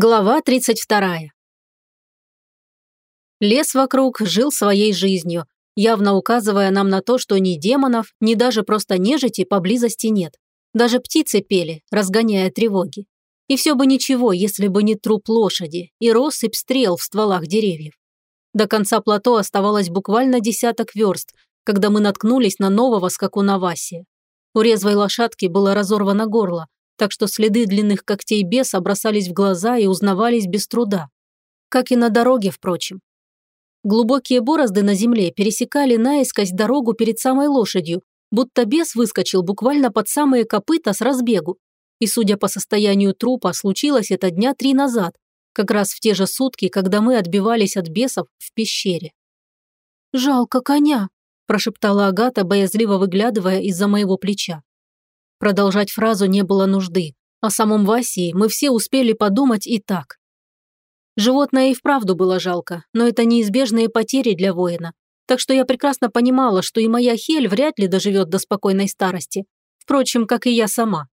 Глава 32. Лес вокруг жил своей жизнью, явно указывая нам на то, что ни демонов, ни даже просто нежити поблизости нет. Даже птицы пели, разгоняя тревоги. И все бы ничего, если бы не труп лошади и россыпь стрел в стволах деревьев. До конца плато оставалось буквально десяток верст, когда мы наткнулись на нового скакуна Васи. У резвой лошадки было разорвано горло, так что следы длинных когтей беса бросались в глаза и узнавались без труда. Как и на дороге, впрочем. Глубокие борозды на земле пересекали наискось дорогу перед самой лошадью, будто бес выскочил буквально под самые копыта с разбегу. И, судя по состоянию трупа, случилось это дня три назад, как раз в те же сутки, когда мы отбивались от бесов в пещере. «Жалко коня», – прошептала Агата, боязливо выглядывая из-за моего плеча. Продолжать фразу не было нужды. О самом Васии мы все успели подумать и так. Животное и вправду было жалко, но это неизбежные потери для воина. Так что я прекрасно понимала, что и моя Хель вряд ли доживет до спокойной старости. Впрочем, как и я сама.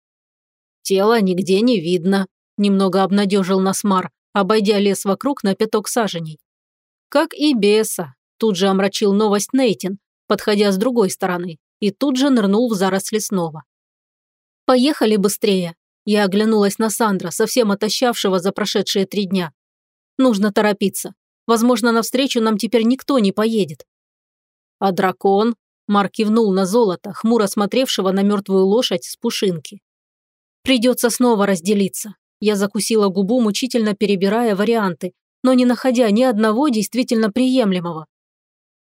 «Тело нигде не видно», – немного обнадежил нас Мар, обойдя лес вокруг на пяток саженей. «Как и беса», – тут же омрачил новость Нейтин, подходя с другой стороны, и тут же нырнул в заросли снова. «Поехали быстрее!» Я оглянулась на Сандра, совсем отощавшего за прошедшие три дня. «Нужно торопиться. Возможно, навстречу нам теперь никто не поедет». «А дракон?» Марк кивнул на золото, хмуро смотревшего на мертвую лошадь с пушинки. «Придется снова разделиться». Я закусила губу, мучительно перебирая варианты, но не находя ни одного действительно приемлемого.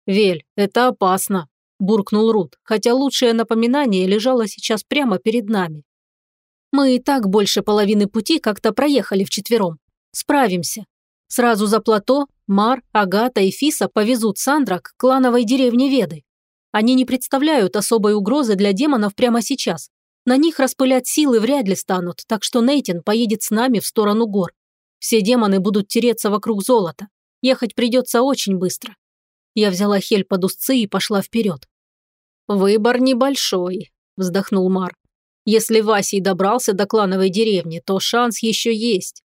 «Вель, это опасно», буркнул Рут, хотя лучшее напоминание лежало сейчас прямо перед нами. Мы и так больше половины пути как-то проехали вчетвером. Справимся. Сразу за плато Мар, Агата и Фиса повезут Сандра к клановой деревне Веды. Они не представляют особой угрозы для демонов прямо сейчас. На них распылять силы вряд ли станут, так что Нейтин поедет с нами в сторону гор. Все демоны будут тереться вокруг золота. Ехать придется очень быстро. Я взяла Хель под узцы и пошла вперед. «Выбор небольшой», – вздохнул Мар. «Если Васий добрался до клановой деревни, то шанс еще есть».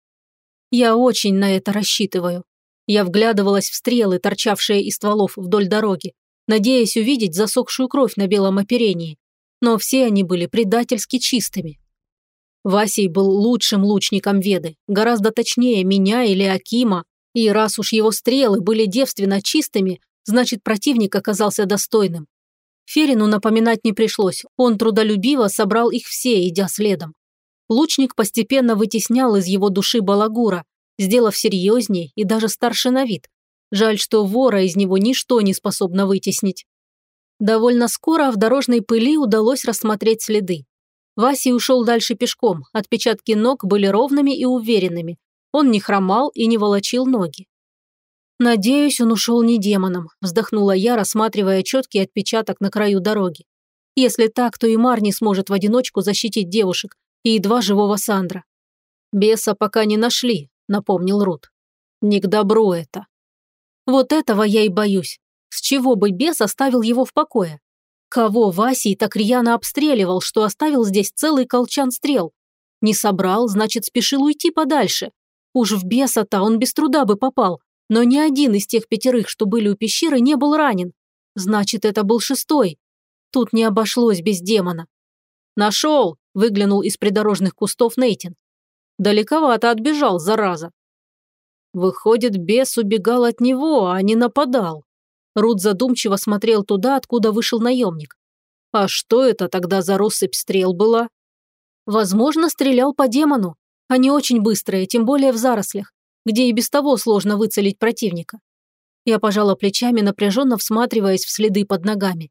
«Я очень на это рассчитываю». Я вглядывалась в стрелы, торчавшие из стволов вдоль дороги, надеясь увидеть засохшую кровь на белом оперении. Но все они были предательски чистыми. Васий был лучшим лучником Веды, гораздо точнее меня или Акима, и раз уж его стрелы были девственно чистыми, значит противник оказался достойным. Ферину напоминать не пришлось, он трудолюбиво собрал их все, идя следом. Лучник постепенно вытеснял из его души балагура, сделав серьезней и даже старше на вид. Жаль, что вора из него ничто не способно вытеснить. Довольно скоро в дорожной пыли удалось рассмотреть следы. Васий ушел дальше пешком, отпечатки ног были ровными и уверенными. Он не хромал и не волочил ноги. «Надеюсь, он ушел не демоном», – вздохнула я, рассматривая четкий отпечаток на краю дороги. «Если так, то и Мар не сможет в одиночку защитить девушек и едва живого Сандра». «Беса пока не нашли», – напомнил Рут. «Не к добру это». «Вот этого я и боюсь. С чего бы бес оставил его в покое? Кого Васий так рьяно обстреливал, что оставил здесь целый колчан стрел? Не собрал, значит, спешил уйти подальше. Уж в беса-то он без труда бы попал, но ни один из тех пятерых, что были у пещеры, не был ранен. Значит, это был шестой. Тут не обошлось без демона. «Нашел!» – выглянул из придорожных кустов Нейтин. Далековато отбежал, зараза. Выходит, бес убегал от него, а не нападал. Рут задумчиво смотрел туда, откуда вышел наемник. А что это тогда за россыпь стрел была? Возможно, стрелял по демону. Они очень быстрые, тем более в зарослях где и без того сложно выцелить противника. Я пожала плечами, напряженно всматриваясь в следы под ногами.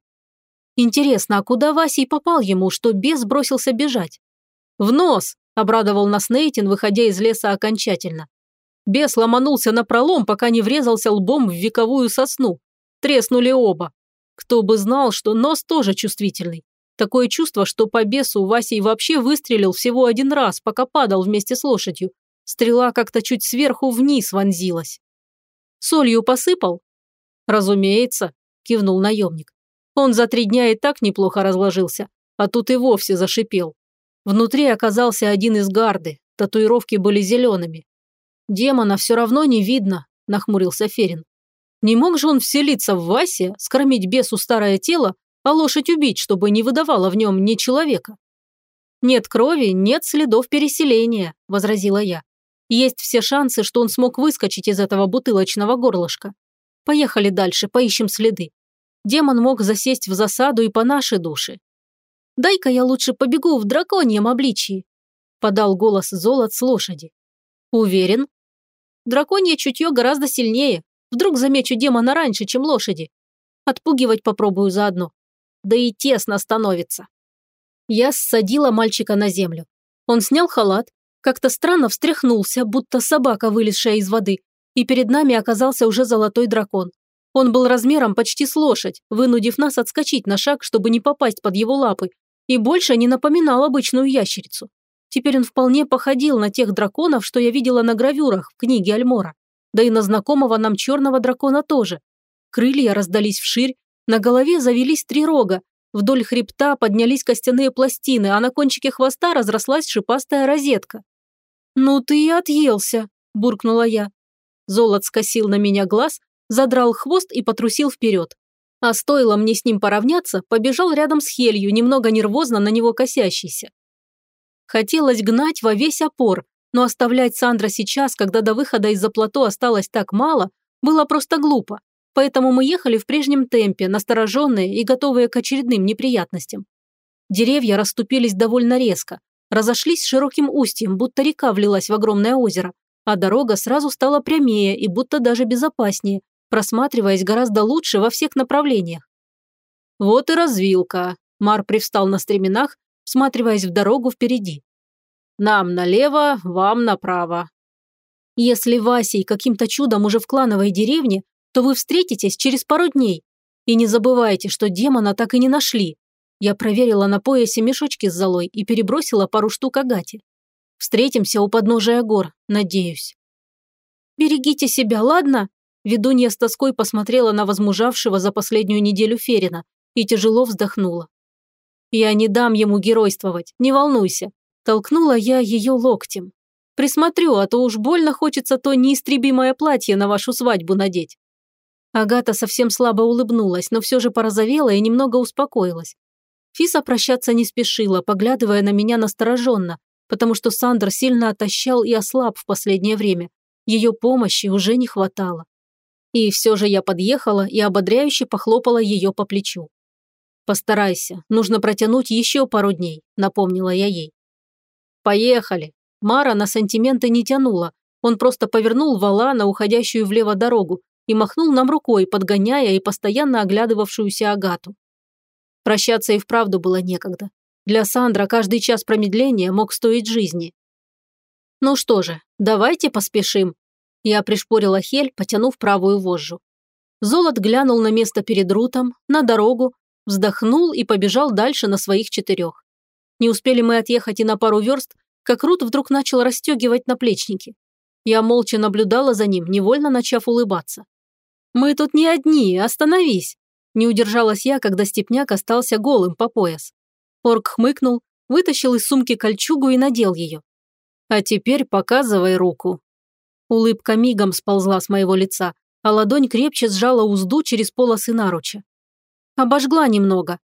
Интересно, а куда Васий попал ему, что бес бросился бежать? «В нос!» – обрадовал нас Нейтин, выходя из леса окончательно. Бес ломанулся на пролом, пока не врезался лбом в вековую сосну. Треснули оба. Кто бы знал, что нос тоже чувствительный. Такое чувство, что по бесу Васей вообще выстрелил всего один раз, пока падал вместе с лошадью, Стрела как-то чуть сверху вниз вонзилась. «Солью посыпал?» «Разумеется», – кивнул наемник. «Он за три дня и так неплохо разложился, а тут и вовсе зашипел. Внутри оказался один из гарды, татуировки были зелеными. Демона все равно не видно, нахмурился Ферин. Не мог же он вселиться в Васе, скормить бесу старое тело, а лошадь убить, чтобы не выдавала в нем ни человека? Нет крови, нет следов переселения, возразила я. Есть все шансы, что он смог выскочить из этого бутылочного горлышка. Поехали дальше, поищем следы. Демон мог засесть в засаду и по нашей душе. «Дай-ка я лучше побегу в драконьем обличии», – подал голос золот с лошади. «Уверен?» «Драконье чутье гораздо сильнее. Вдруг замечу демона раньше, чем лошади. Отпугивать попробую заодно. Да и тесно становится». Я ссадила мальчика на землю. Он снял халат, как-то странно встряхнулся, будто собака, вылезшая из воды, и перед нами оказался уже золотой дракон. Он был размером почти с лошадь, вынудив нас отскочить на шаг, чтобы не попасть под его лапы, и больше не напоминал обычную ящерицу. Теперь он вполне походил на тех драконов, что я видела на гравюрах в книге Альмора. Да и на знакомого нам черного дракона тоже. Крылья раздались вширь, на голове завелись три рога, вдоль хребта поднялись костяные пластины, а на кончике хвоста разрослась шипастая розетка. «Ну ты и отъелся», – буркнула я. Золот скосил на меня глаз, задрал хвост и потрусил вперед. А стоило мне с ним поравняться, побежал рядом с Хелью, немного нервозно на него косящийся. Хотелось гнать во весь опор, но оставлять Сандра сейчас, когда до выхода из-за плато осталось так мало, было просто глупо. Поэтому мы ехали в прежнем темпе, настороженные и готовые к очередным неприятностям. Деревья расступились довольно резко, разошлись широким устьем, будто река влилась в огромное озеро, а дорога сразу стала прямее и будто даже безопаснее, просматриваясь гораздо лучше во всех направлениях. «Вот и развилка», – Мар привстал на стременах, всматриваясь в дорогу впереди. «Нам налево, вам направо». «Если Васей каким-то чудом уже в клановой деревне, то вы встретитесь через пару дней. И не забывайте, что демона так и не нашли. Я проверила на поясе мешочки с золой и перебросила пару штук Агате. Встретимся у подножия гор, надеюсь. «Берегите себя, ладно?» Ведунья с тоской посмотрела на возмужавшего за последнюю неделю Ферина и тяжело вздохнула. «Я не дам ему геройствовать, не волнуйся», толкнула я ее локтем. «Присмотрю, а то уж больно хочется то неистребимое платье на вашу свадьбу надеть». Агата совсем слабо улыбнулась, но все же порозовела и немного успокоилась. Фиса прощаться не спешила, поглядывая на меня настороженно, потому что Сандер сильно отощал и ослаб в последнее время. Ее помощи уже не хватало. И все же я подъехала и ободряюще похлопала ее по плечу. «Постарайся, нужно протянуть еще пару дней», – напомнила я ей. «Поехали». Мара на сантименты не тянула. Он просто повернул вала на уходящую влево дорогу и махнул нам рукой, подгоняя и постоянно оглядывавшуюся Агату. Прощаться и вправду было некогда. Для Сандра каждый час промедления мог стоить жизни. Ну что же, давайте поспешим. Я пришпорила Хель, потянув правую вожжу. Золот глянул на место перед Рутом, на дорогу, вздохнул и побежал дальше на своих четырех. Не успели мы отъехать и на пару верст, как Рут вдруг начал расстегивать наплечники. Я молча наблюдала за ним, невольно начав улыбаться. «Мы тут не одни, остановись!» Не удержалась я, когда степняк остался голым по пояс. Орк хмыкнул, вытащил из сумки кольчугу и надел ее. «А теперь показывай руку». Улыбка мигом сползла с моего лица, а ладонь крепче сжала узду через полосы наруча. Обожгла немного.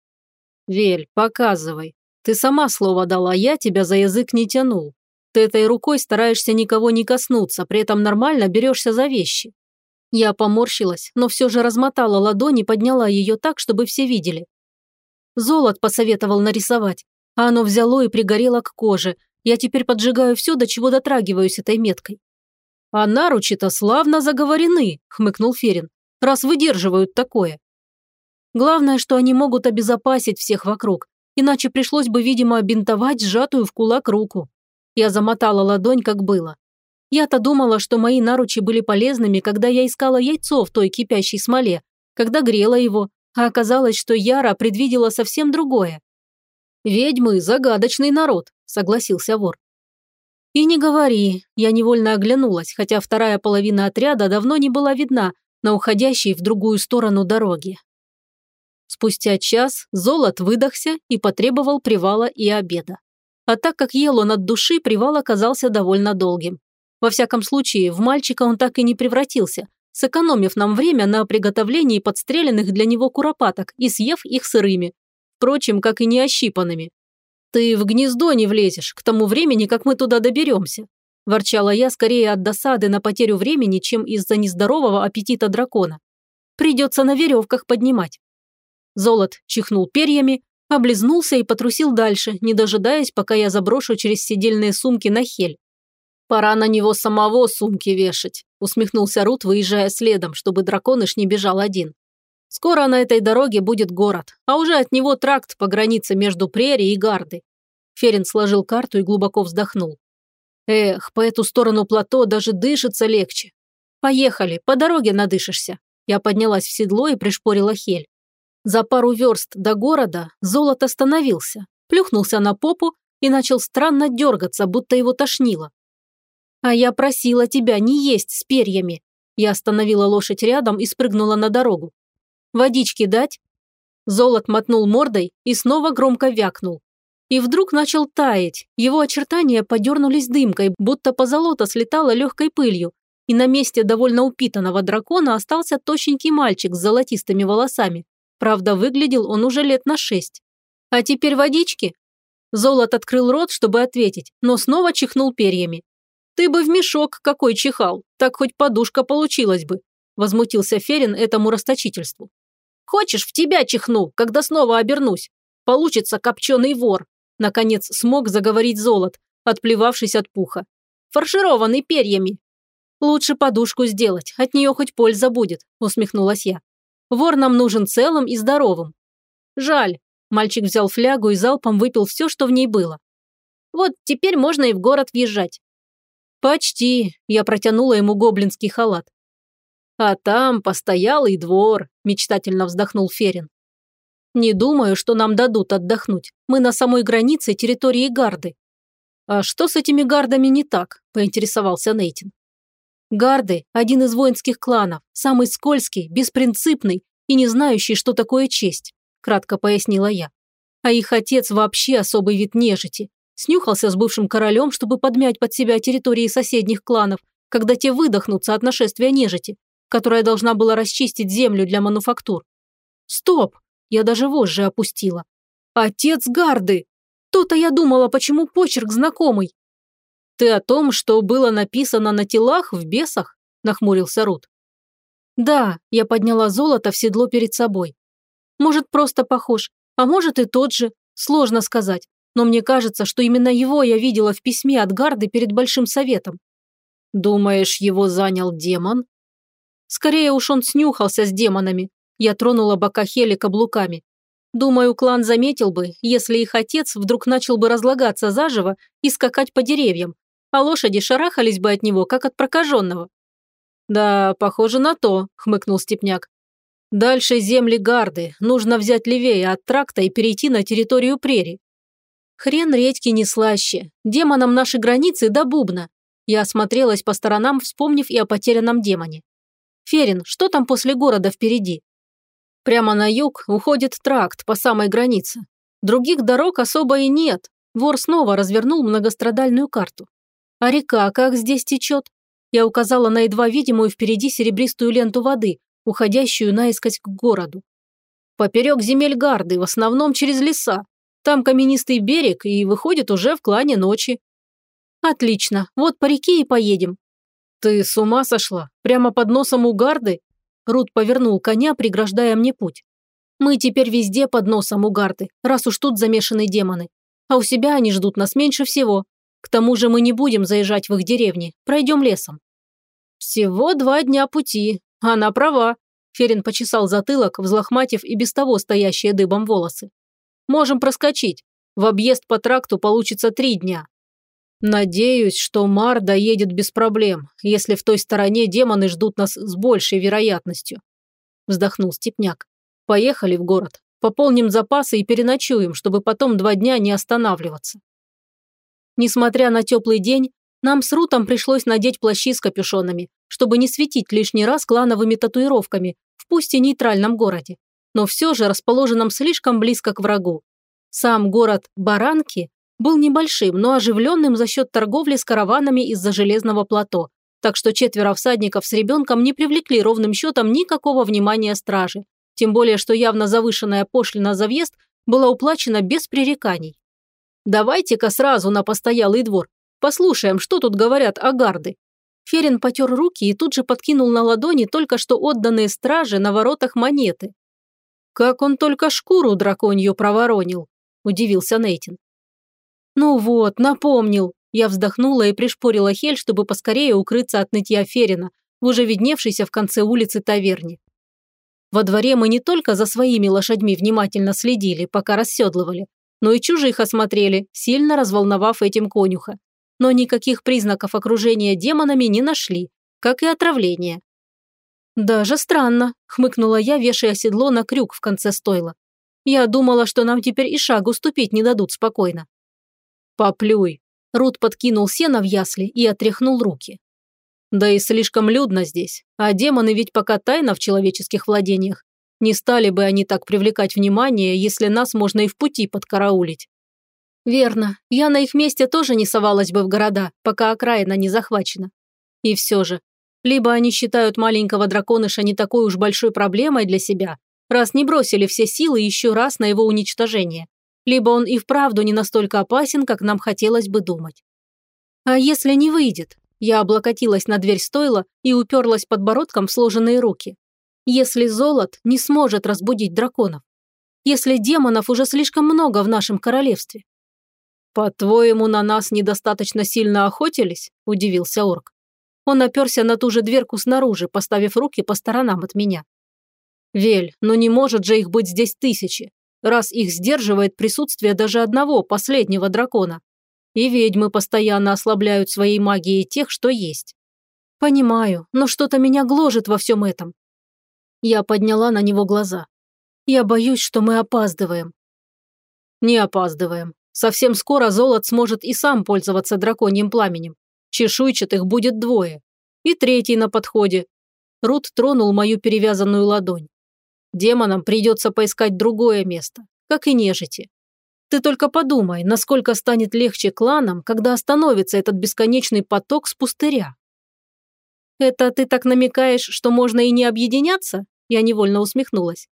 «Вель, показывай. Ты сама слово дала, я тебя за язык не тянул. Ты этой рукой стараешься никого не коснуться, при этом нормально берешься за вещи. Я поморщилась, но все же размотала ладонь и подняла ее так, чтобы все видели. Золот посоветовал нарисовать, а оно взяло и пригорело к коже. Я теперь поджигаю все, до чего дотрагиваюсь этой меткой. «А наручи-то славно заговорены», – хмыкнул Ферин, – «раз выдерживают такое». Главное, что они могут обезопасить всех вокруг, иначе пришлось бы, видимо, бинтовать сжатую в кулак руку. Я замотала ладонь, как было. Я-то думала, что мои наручи были полезными, когда я искала яйцо в той кипящей смоле, когда грела его, а оказалось, что Яра предвидела совсем другое. «Ведьмы – загадочный народ», – согласился вор. «И не говори», – я невольно оглянулась, хотя вторая половина отряда давно не была видна на уходящей в другую сторону дороги. Спустя час Золот выдохся и потребовал привала и обеда. А так как ел он от души, привал оказался довольно долгим. Во всяком случае, в мальчика он так и не превратился, сэкономив нам время на приготовлении подстреленных для него куропаток и съев их сырыми. Впрочем, как и не ощипанными. «Ты в гнездо не влезешь к тому времени, как мы туда доберемся», ворчала я скорее от досады на потерю времени, чем из-за нездорового аппетита дракона. Придется на веревках поднимать. Золот чихнул перьями, облизнулся и потрусил дальше, не дожидаясь, пока я заброшу через сидельные сумки на хель. «Пора на него самого сумки вешать», усмехнулся Рут, выезжая следом, чтобы драконыш не бежал один. «Скоро на этой дороге будет город, а уже от него тракт по границе между Прерий и Гарды». Ферин сложил карту и глубоко вздохнул. «Эх, по эту сторону плато даже дышится легче. Поехали, по дороге надышишься». Я поднялась в седло и пришпорила Хель. За пару верст до города Золот остановился, плюхнулся на попу и начал странно дергаться, будто его тошнило. «А я просила тебя не есть с перьями». Я остановила лошадь рядом и спрыгнула на дорогу. «Водички дать?» Золот мотнул мордой и снова громко вякнул. И вдруг начал таять, его очертания подернулись дымкой, будто позолота слетала легкой пылью, и на месте довольно упитанного дракона остался точненький мальчик с золотистыми волосами. Правда, выглядел он уже лет на шесть. «А теперь водички?» Золот открыл рот, чтобы ответить, но снова чихнул перьями. «Ты бы в мешок какой чихал, так хоть подушка получилась бы», возмутился Ферин этому расточительству. «Хочешь, в тебя чихну, когда снова обернусь? Получится копченый вор», наконец смог заговорить Золот, отплевавшись от пуха. «Фаршированный перьями». «Лучше подушку сделать, от нее хоть польза будет», усмехнулась я. «Вор нам нужен целым и здоровым». «Жаль», мальчик взял флягу и залпом выпил все, что в ней было. «Вот теперь можно и в город въезжать. «Почти», – я протянула ему гоблинский халат. «А там постоялый двор», – мечтательно вздохнул Ферин. «Не думаю, что нам дадут отдохнуть. Мы на самой границе территории Гарды». «А что с этими гардами не так?» – поинтересовался Нейтин. «Гарды – один из воинских кланов, самый скользкий, беспринципный и не знающий, что такое честь», – кратко пояснила я. «А их отец вообще особый вид нежити, снюхался с бывшим королем, чтобы подмять под себя территории соседних кланов, когда те выдохнутся от нашествия нежити, которая должна была расчистить землю для мануфактур. Стоп! Я даже вожжи опустила. Отец Гарды! То-то я думала, почему почерк знакомый. Ты о том, что было написано на телах в бесах? Нахмурился Рут. Да, я подняла золото в седло перед собой. Может, просто похож, а может и тот же, сложно сказать но мне кажется, что именно его я видела в письме от Гарды перед Большим Советом. Думаешь, его занял демон? Скорее уж он снюхался с демонами. Я тронула бока Хели каблуками. Думаю, клан заметил бы, если их отец вдруг начал бы разлагаться заживо и скакать по деревьям, а лошади шарахались бы от него, как от прокаженного. «Да, похоже на то», – хмыкнул Степняк. «Дальше земли Гарды. Нужно взять левее от тракта и перейти на территорию прерий. Хрен редьки не слаще. Демонам наши границы до бубна. Я осмотрелась по сторонам, вспомнив и о потерянном демоне. Ферин, что там после города впереди? Прямо на юг уходит тракт по самой границе. Других дорог особо и нет. Вор снова развернул многострадальную карту. А река как здесь течет? Я указала на едва видимую впереди серебристую ленту воды, уходящую наискось к городу. Поперек земель Гарды, в основном через леса, там каменистый берег и выходит уже в клане ночи. Отлично, вот по реке и поедем. Ты с ума сошла? Прямо под носом у гарды? Рут повернул коня, преграждая мне путь. Мы теперь везде под носом у гарды, раз уж тут замешаны демоны. А у себя они ждут нас меньше всего. К тому же мы не будем заезжать в их деревни, пройдем лесом. Всего два дня пути. Она права. Ферин почесал затылок, взлохматив и без того стоящие дыбом волосы. Можем проскочить. В объезд по тракту получится три дня. Надеюсь, что Мар доедет без проблем, если в той стороне демоны ждут нас с большей вероятностью. Вздохнул Степняк. Поехали в город. Пополним запасы и переночуем, чтобы потом два дня не останавливаться. Несмотря на теплый день, нам с Рутом пришлось надеть плащи с капюшонами, чтобы не светить лишний раз клановыми татуировками в пусть и нейтральном городе но все же расположенном слишком близко к врагу. Сам город Баранки был небольшим, но оживленным за счет торговли с караванами из-за железного плато, так что четверо всадников с ребенком не привлекли ровным счетом никакого внимания стражи, тем более что явно завышенная пошлина за въезд была уплачена без пререканий. «Давайте-ка сразу на постоялый двор. Послушаем, что тут говорят о гарды». Ферин потер руки и тут же подкинул на ладони только что отданные стражи на воротах монеты. «Как он только шкуру драконью проворонил», – удивился Нейтин. «Ну вот, напомнил». Я вздохнула и пришпорила Хель, чтобы поскорее укрыться от нытья Ферина, уже видневшейся в конце улицы таверне. Во дворе мы не только за своими лошадьми внимательно следили, пока расседлывали, но и чужих осмотрели, сильно разволновав этим конюха. Но никаких признаков окружения демонами не нашли, как и отравления. «Даже странно», – хмыкнула я, вешая седло на крюк в конце стойла. «Я думала, что нам теперь и шагу ступить не дадут спокойно». «Поплюй!» Рут подкинул сено в ясли и отряхнул руки. «Да и слишком людно здесь, а демоны ведь пока тайна в человеческих владениях. Не стали бы они так привлекать внимание, если нас можно и в пути подкараулить». «Верно. Я на их месте тоже не совалась бы в города, пока окраина не захвачена. И все же, либо они считают маленького драконыша не такой уж большой проблемой для себя, раз не бросили все силы еще раз на его уничтожение, либо он и вправду не настолько опасен, как нам хотелось бы думать. А если не выйдет? Я облокотилась на дверь стойла и уперлась подбородком в сложенные руки. Если золот не сможет разбудить драконов? Если демонов уже слишком много в нашем королевстве? «По-твоему, на нас недостаточно сильно охотились?» – удивился орк. Он оперся на ту же дверку снаружи, поставив руки по сторонам от меня. «Вель, но не может же их быть здесь тысячи раз их сдерживает присутствие даже одного последнего дракона. И ведьмы постоянно ослабляют своей магией тех, что есть. Понимаю, но что-то меня гложет во всем этом. Я подняла на него глаза. Я боюсь, что мы опаздываем. Не опаздываем. Совсем скоро Золот сможет и сам пользоваться драконьим пламенем. Чешуйчатых будет двое. И третий на подходе. Рут тронул мою перевязанную ладонь. Демонам придется поискать другое место, как и нежити. Ты только подумай, насколько станет легче кланам, когда остановится этот бесконечный поток с пустыря. Это ты так намекаешь, что можно и не объединяться? Я невольно усмехнулась.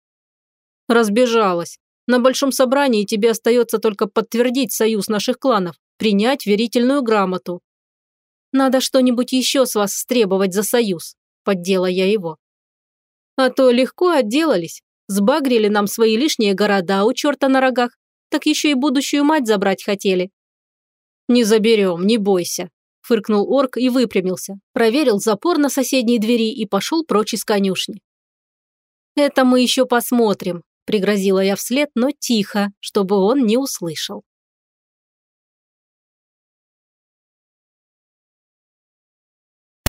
Разбежалась. На большом собрании тебе остается только подтвердить союз наших кланов, принять верительную грамоту. Надо что-нибудь еще с вас стребовать за союз, поддела я его. А то легко отделались. Сбагрили нам свои лишние города у черта на рогах. Так еще и будущую мать забрать хотели. «Не заберем, не бойся», – фыркнул орк и выпрямился, проверил запор на соседней двери и пошел прочь из конюшни. «Это мы еще посмотрим», – пригрозила я вслед, но тихо, чтобы он не услышал.